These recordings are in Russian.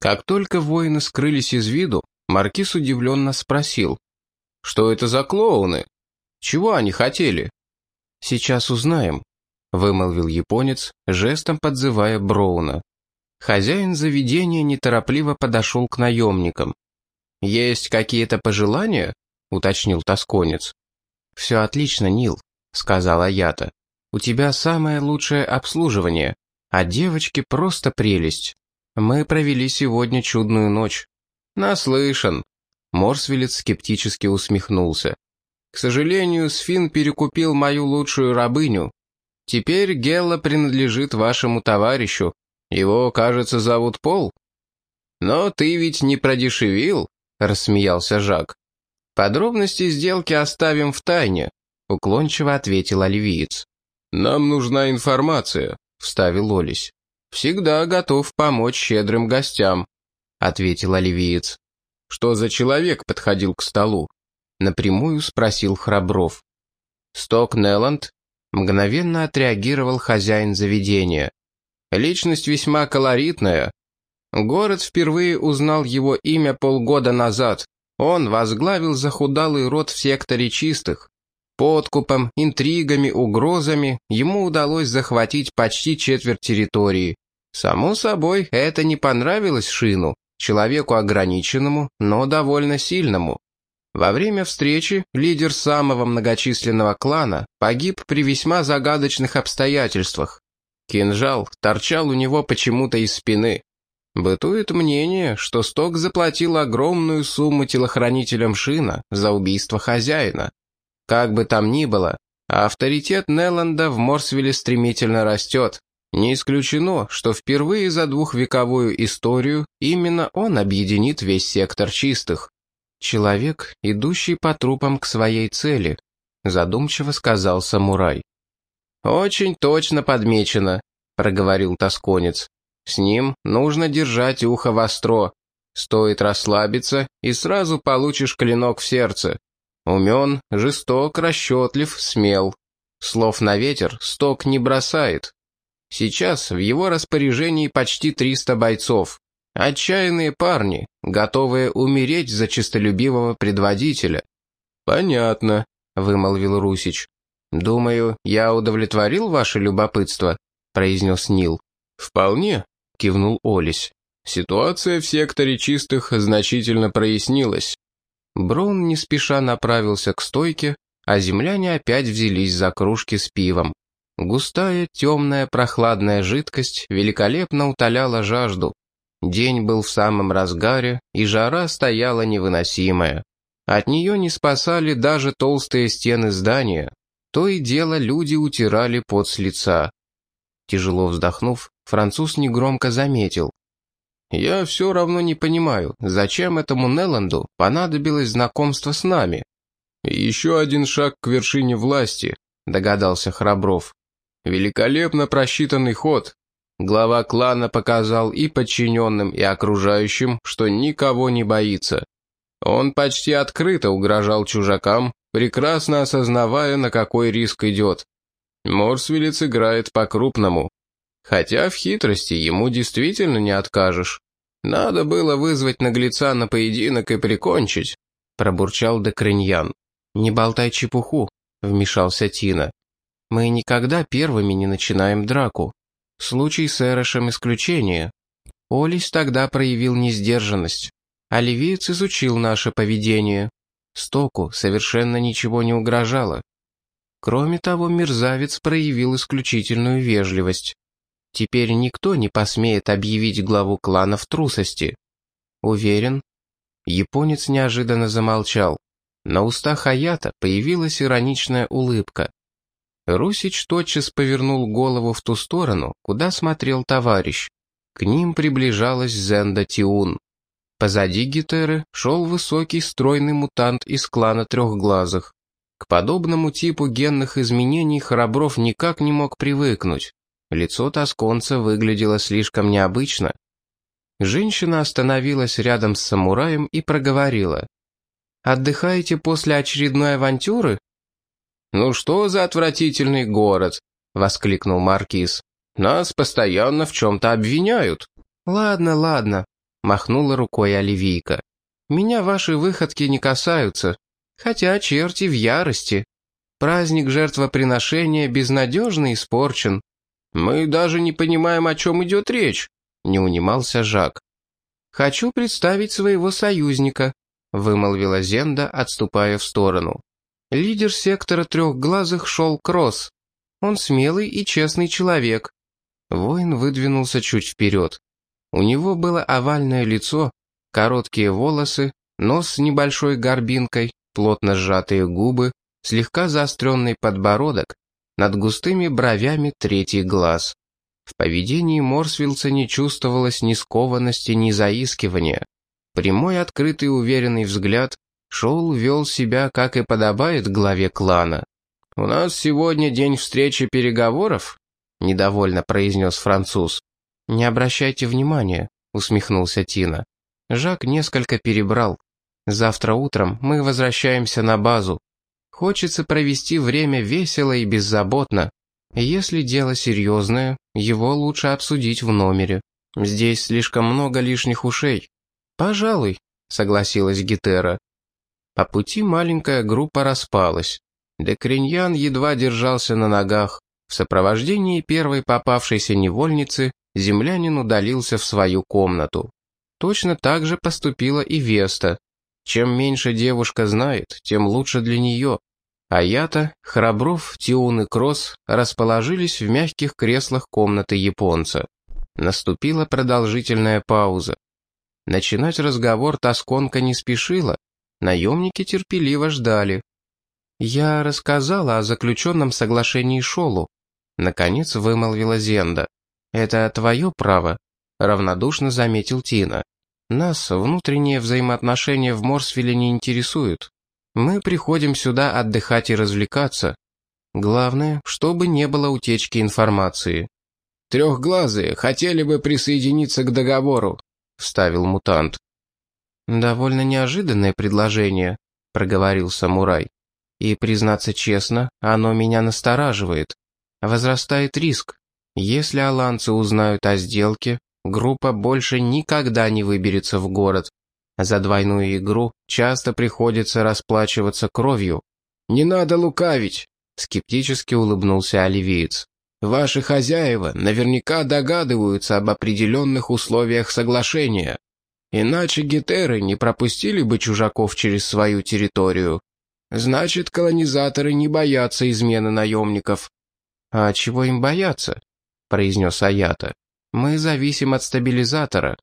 Как только воины скрылись из виду, Маркиз удивленно спросил. «Что это за клоуны? Чего они хотели?» «Сейчас узнаем», — вымолвил японец, жестом подзывая Броуна. Хозяин заведения неторопливо подошел к наемникам. «Есть какие-то пожелания?» — уточнил тосконец. «Все отлично, Нил», — сказала Ята. «У тебя самое лучшее обслуживание, а девочки просто прелесть. Мы провели сегодня чудную ночь». «Наслышан», — Морсвелец скептически усмехнулся. «К сожалению, Сфин перекупил мою лучшую рабыню. Теперь Гелла принадлежит вашему товарищу. Его, кажется, зовут Пол». «Но ты ведь не продешевил?» — рассмеялся Жак. «Подробности сделки оставим в тайне», — уклончиво ответил оливиец. «Нам нужна информация», — вставил Олесь. «Всегда готов помочь щедрым гостям», — ответил оливиец. «Что за человек подходил к столу?» — напрямую спросил Храбров. «Сток Нелланд?» — мгновенно отреагировал хозяин заведения. «Личность весьма колоритная, Город впервые узнал его имя полгода назад. Он возглавил захудалый род в секторе чистых. Подкупом, интригами, угрозами ему удалось захватить почти четверть территории. Само собой, это не понравилось Шину, человеку ограниченному, но довольно сильному. Во время встречи лидер самого многочисленного клана погиб при весьма загадочных обстоятельствах. Кинжал торчал у него почему-то из спины. Бытует мнение, что Сток заплатил огромную сумму телохранителям Шина за убийство хозяина. Как бы там ни было, авторитет Нелланда в Морсвилле стремительно растет. Не исключено, что впервые за двухвековую историю именно он объединит весь сектор чистых. «Человек, идущий по трупам к своей цели», — задумчиво сказал самурай. «Очень точно подмечено», — проговорил тосконец. С ним нужно держать ухо востро. Стоит расслабиться, и сразу получишь клинок в сердце. Умен, жесток, расчетлив, смел. Слов на ветер сток не бросает. Сейчас в его распоряжении почти 300 бойцов. Отчаянные парни, готовые умереть за честолюбивого предводителя. «Понятно», — вымолвил Русич. «Думаю, я удовлетворил ваше любопытство», — произнес Нил. «Вполне», — кивнул Олесь. Ситуация в секторе чистых значительно прояснилась. Броун не спеша направился к стойке, а земляне опять взялись за кружки с пивом. Густая, темная, прохладная жидкость великолепно утоляла жажду. День был в самом разгаре, и жара стояла невыносимая. От нее не спасали даже толстые стены здания. То и дело люди утирали пот с лица. Тяжело вздохнув, француз негромко заметил. «Я все равно не понимаю, зачем этому Неланду понадобилось знакомство с нами?» «Еще один шаг к вершине власти», — догадался Храбров. «Великолепно просчитанный ход. Глава клана показал и подчиненным, и окружающим, что никого не боится. Он почти открыто угрожал чужакам, прекрасно осознавая, на какой риск идет. Морсвилец играет по-крупному. Хотя в хитрости ему действительно не откажешь. Надо было вызвать наглеца на поединок и прикончить», — пробурчал Декриньян. «Не болтай чепуху», — вмешался Тина. «Мы никогда первыми не начинаем драку. Случай с Эрошем исключение. Олис тогда проявил несдержанность. Оливиец изучил наше поведение. Стоку совершенно ничего не угрожало. Кроме того, мерзавец проявил исключительную вежливость. Теперь никто не посмеет объявить главу клана в трусости. Уверен? Японец неожиданно замолчал. На устах Аята появилась ироничная улыбка. Русич тотчас повернул голову в ту сторону, куда смотрел товарищ. К ним приближалась Зенда Тиун. Позади Гитеры шел высокий стройный мутант из клана Трехглазых. К подобному типу генных изменений Храбров никак не мог привыкнуть. Лицо тосконца выглядело слишком необычно. Женщина остановилась рядом с самураем и проговорила. «Отдыхаете после очередной авантюры?» «Ну что за отвратительный город?» — воскликнул Маркиз. «Нас постоянно в чем-то обвиняют». «Ладно, ладно», — махнула рукой Оливийка. «Меня ваши выходки не касаются, хотя черти в ярости. Праздник жертвоприношения безнадежно испорчен. Мы даже не понимаем, о чем идет речь», — не унимался Жак. «Хочу представить своего союзника», — вымолвила Зенда, отступая в сторону. Лидер сектора трехглазых шел Кросс. Он смелый и честный человек. Воин выдвинулся чуть вперед. У него было овальное лицо, короткие волосы, нос с небольшой горбинкой, плотно сжатые губы, слегка заостренный подбородок, над густыми бровями третий глаз. В поведении Морсвилса не чувствовалось ни скованности, ни заискивания. Прямой, открытый, уверенный взгляд, Шоул вел себя, как и подобает главе клана. «У нас сегодня день встречи переговоров?» — недовольно произнес француз. «Не обращайте внимания», — усмехнулся Тина. Жак несколько перебрал. «Завтра утром мы возвращаемся на базу. Хочется провести время весело и беззаботно. Если дело серьезное, его лучше обсудить в номере. Здесь слишком много лишних ушей». «Пожалуй», — согласилась Гетера. По пути маленькая группа распалась. Декриньян едва держался на ногах. В сопровождении первой попавшейся невольницы землянин удалился в свою комнату. Точно так же поступила и Веста. Чем меньше девушка знает, тем лучше для нее. Аята, Храбров, Тиун и Кросс расположились в мягких креслах комнаты японца. Наступила продолжительная пауза. Начинать разговор Тосконка не спешила, Наемники терпеливо ждали. «Я рассказала о заключенном соглашении Шолу», — наконец вымолвила Зенда. «Это твое право», — равнодушно заметил Тина. «Нас внутренние взаимоотношения в Морсвилле не интересуют. Мы приходим сюда отдыхать и развлекаться. Главное, чтобы не было утечки информации». «Трехглазые хотели бы присоединиться к договору», — вставил мутант. «Довольно неожиданное предложение», — проговорил самурай. «И, признаться честно, оно меня настораживает. Возрастает риск. Если аланцы узнают о сделке, группа больше никогда не выберется в город. За двойную игру часто приходится расплачиваться кровью». «Не надо лукавить», — скептически улыбнулся оливиец. «Ваши хозяева наверняка догадываются об определенных условиях соглашения. Иначе гетеры не пропустили бы чужаков через свою территорию. Значит, колонизаторы не боятся измены наемников. «А чего им бояться?» — произнес Аята. «Мы зависим от стабилизатора.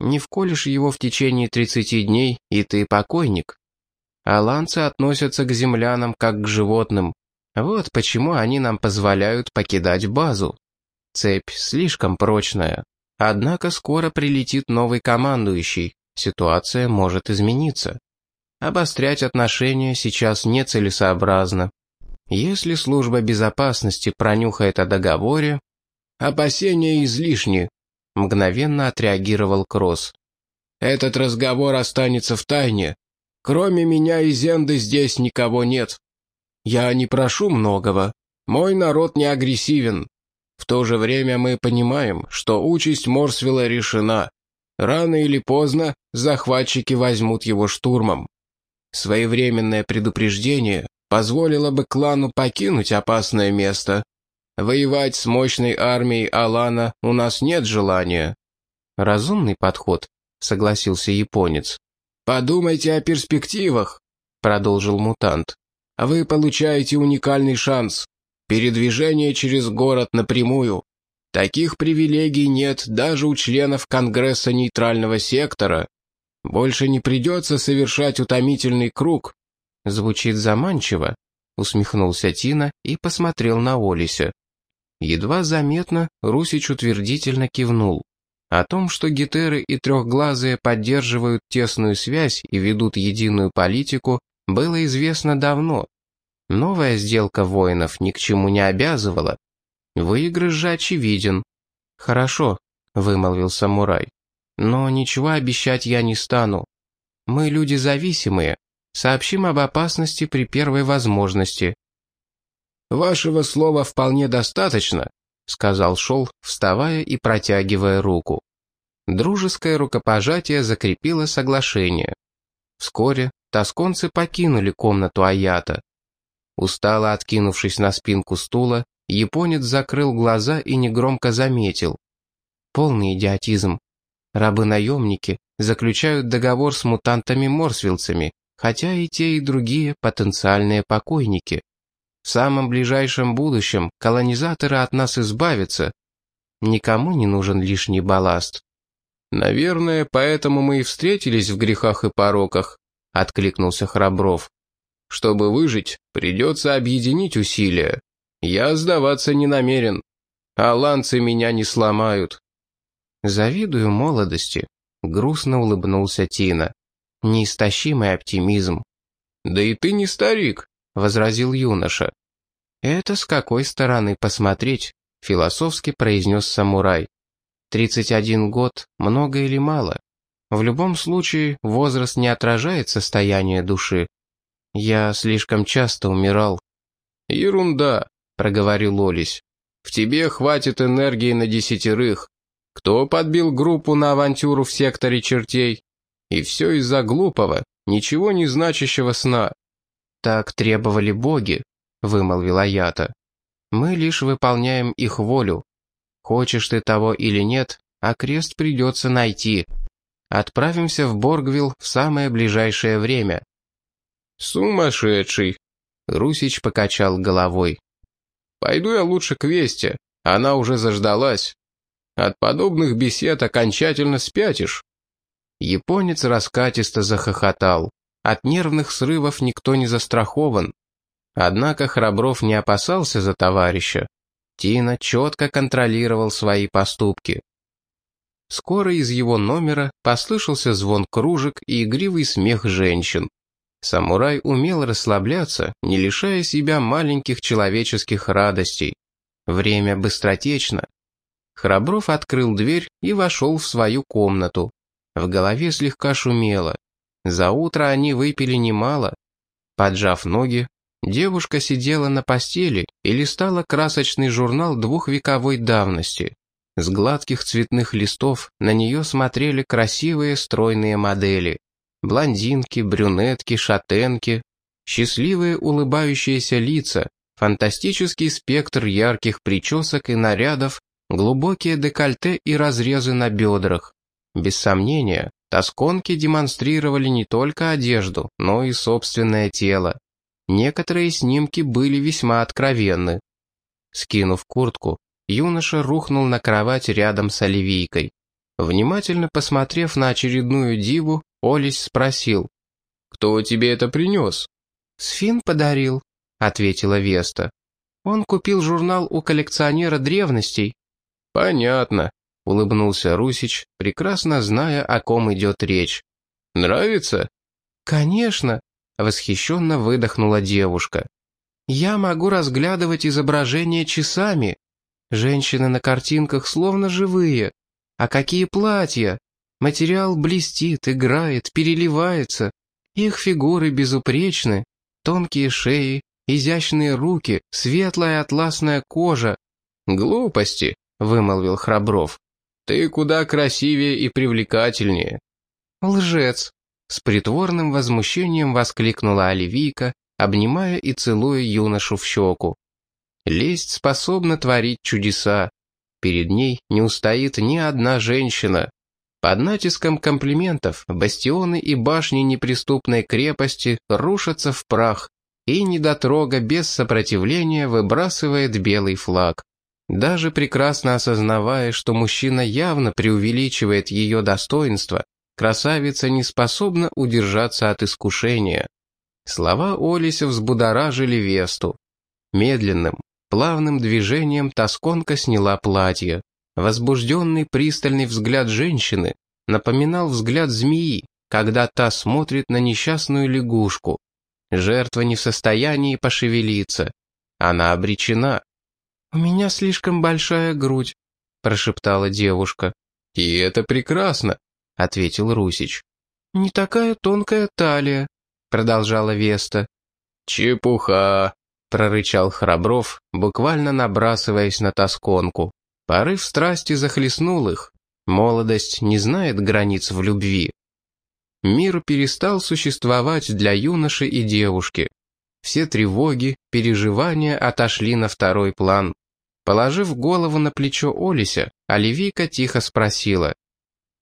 Не вколешь его в течение 30 дней, и ты покойник. Аланцы относятся к землянам как к животным. Вот почему они нам позволяют покидать базу. Цепь слишком прочная. Однако скоро прилетит новый командующий, ситуация может измениться. Обострять отношения сейчас нецелесообразно. Если служба безопасности пронюхает о договоре... «Опасения излишни», — мгновенно отреагировал Кросс. «Этот разговор останется в тайне. Кроме меня и Зенды здесь никого нет. Я не прошу многого. Мой народ не агрессивен. В то же время мы понимаем, что участь Морсвилла решена. Рано или поздно захватчики возьмут его штурмом. Своевременное предупреждение позволило бы клану покинуть опасное место. Воевать с мощной армией Алана у нас нет желания. Разумный подход, согласился японец. Подумайте о перспективах, продолжил мутант. Вы получаете уникальный шанс. Передвижение через город напрямую. Таких привилегий нет даже у членов Конгресса нейтрального сектора. Больше не придется совершать утомительный круг. Звучит заманчиво, усмехнулся Тина и посмотрел на Олися. Едва заметно Русич утвердительно кивнул. О том, что гетеры и трехглазые поддерживают тесную связь и ведут единую политику, было известно давно, Новая сделка воинов ни к чему не обязывала. Выигрыш же очевиден. «Хорошо», — вымолвил самурай. «Но ничего обещать я не стану. Мы люди зависимые. Сообщим об опасности при первой возможности». «Вашего слова вполне достаточно», — сказал Шол, вставая и протягивая руку. Дружеское рукопожатие закрепило соглашение. Вскоре тосконцы покинули комнату Аята. Устало откинувшись на спинку стула, японец закрыл глаза и негромко заметил. Полный идиотизм. Рабы-наемники заключают договор с мутантами-морсвилцами, хотя и те, и другие потенциальные покойники. В самом ближайшем будущем колонизаторы от нас избавятся. Никому не нужен лишний балласт. «Наверное, поэтому мы и встретились в грехах и пороках», — откликнулся Храбров. «Чтобы выжить, придется объединить усилия. Я сдаваться не намерен. Аланцы меня не сломают». «Завидую молодости», — грустно улыбнулся Тина. «Неистощимый оптимизм». «Да и ты не старик», — возразил юноша. «Это с какой стороны посмотреть?» — философски произнес самурай. Тридцать один год – много или мало? В любом случае, возраст не отражает состояние души. Я слишком часто умирал. «Ерунда», – проговорил Олесь. «В тебе хватит энергии на десятерых. Кто подбил группу на авантюру в секторе чертей? И все из-за глупого, ничего не значащего сна». «Так требовали боги», – вымолвил Аята. «Мы лишь выполняем их волю. Хочешь ты того или нет, а крест придется найти. Отправимся в Боргвилл в самое ближайшее время». «Сумасшедший!» — Русич покачал головой. «Пойду я лучше к Весте, она уже заждалась. От подобных бесед окончательно спятишь». Японец раскатисто захохотал. От нервных срывов никто не застрахован. Однако Храбров не опасался за товарища. Тина четко контролировал свои поступки. Скоро из его номера послышался звон кружек и игривый смех женщин. Самурай умел расслабляться, не лишая себя маленьких человеческих радостей. Время быстротечно. Храбров открыл дверь и вошел в свою комнату. В голове слегка шумело. За утро они выпили немало. Поджав ноги, Девушка сидела на постели и листала красочный журнал двухвековой давности. С гладких цветных листов на нее смотрели красивые стройные модели. Блондинки, брюнетки, шатенки, счастливые улыбающиеся лица, фантастический спектр ярких причесок и нарядов, глубокие декольте и разрезы на бедрах. Без сомнения, тосконки демонстрировали не только одежду, но и собственное тело. Некоторые снимки были весьма откровенны. Скинув куртку, юноша рухнул на кровать рядом с оливийкой. Внимательно посмотрев на очередную диву, Олесь спросил. «Кто тебе это принес?» «Сфин подарил», — ответила Веста. «Он купил журнал у коллекционера древностей». «Понятно», — улыбнулся Русич, прекрасно зная, о ком идет речь. «Нравится?» «Конечно», Восхищенно выдохнула девушка. «Я могу разглядывать изображения часами. Женщины на картинках словно живые. А какие платья! Материал блестит, играет, переливается. Их фигуры безупречны. Тонкие шеи, изящные руки, светлая атласная кожа. «Глупости», — вымолвил Храбров. «Ты куда красивее и привлекательнее». «Лжец», с притворным возмущением воскликнула Оливийка, обнимая и целуя юношу в щеку. Лесть способна творить чудеса. Перед ней не устоит ни одна женщина. Под натиском комплиментов бастионы и башни неприступной крепости рушатся в прах, и недотрога без сопротивления выбрасывает белый флаг. Даже прекрасно осознавая, что мужчина явно преувеличивает ее достоинство, красавица не способна удержаться от искушения. Слова Олися взбудоражили Весту. Медленным, плавным движением тосконка сняла платье. Возбужденный пристальный взгляд женщины напоминал взгляд змеи, когда та смотрит на несчастную лягушку. Жертва не в состоянии пошевелиться. Она обречена. «У меня слишком большая грудь», — прошептала девушка. «И это прекрасно», — ответил Русич. «Не такая тонкая талия», — продолжала Веста. «Чепуха», — прорычал Храбров, буквально набрасываясь на тосконку. Порыв страсти захлестнул их. Молодость не знает границ в любви. Мир перестал существовать для юноши и девушки. Все тревоги, переживания отошли на второй план. Положив голову на плечо Олися, Оливийка тихо спросила.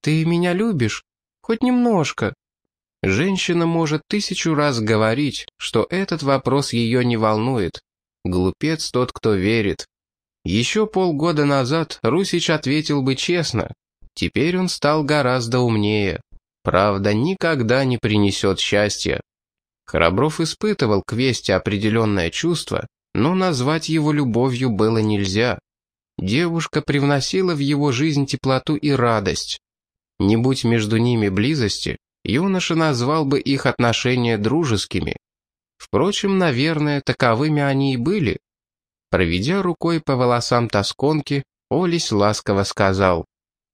«Ты меня любишь? Хоть немножко?» Женщина может тысячу раз говорить, что этот вопрос ее не волнует. Глупец тот, кто верит. Еще полгода назад Русич ответил бы честно. Теперь он стал гораздо умнее. Правда, никогда не принесет счастья. Храбров испытывал к Весте определенное чувство, но назвать его любовью было нельзя. Девушка привносила в его жизнь теплоту и радость. Не будь между ними близости, юноша назвал бы их отношения дружескими. Впрочем, наверное, таковыми они и были. Проведя рукой по волосам тосконки, Олесь ласково сказал,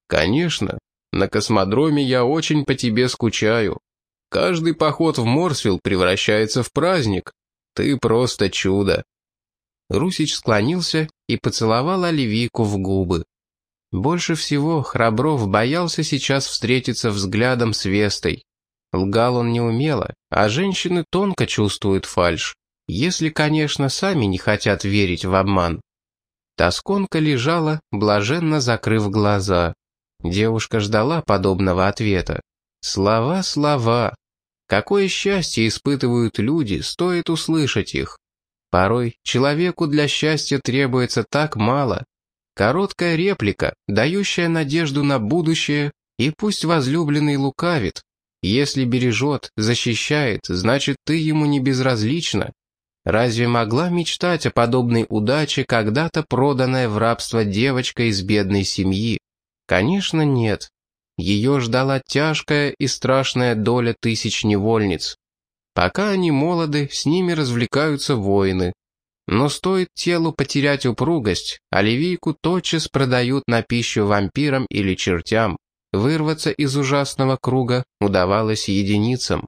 «Конечно, на космодроме я очень по тебе скучаю. Каждый поход в Морсвилл превращается в праздник. Ты просто чудо». Русич склонился и поцеловал Оливийку в губы. Больше всего Храбров боялся сейчас встретиться взглядом с Вестой. Лгал он неумело, а женщины тонко чувствуют фальшь, если, конечно, сами не хотят верить в обман. Тосконка лежала, блаженно закрыв глаза. Девушка ждала подобного ответа. Слова, слова. Какое счастье испытывают люди, стоит услышать их. Порой человеку для счастья требуется так мало, Короткая реплика, дающая надежду на будущее, и пусть возлюбленный лукавит. Если бережет, защищает, значит, ты ему не безразлична. Разве могла мечтать о подобной удаче когда-то проданная в рабство девочка из бедной семьи? Конечно, нет. Ее ждала тяжкая и страшная доля тысяч невольниц. Пока они молоды, с ними развлекаются воины. Но стоит телу потерять упругость, оливийку тотчас продают на пищу вампирам или чертям. Вырваться из ужасного круга удавалось единицам.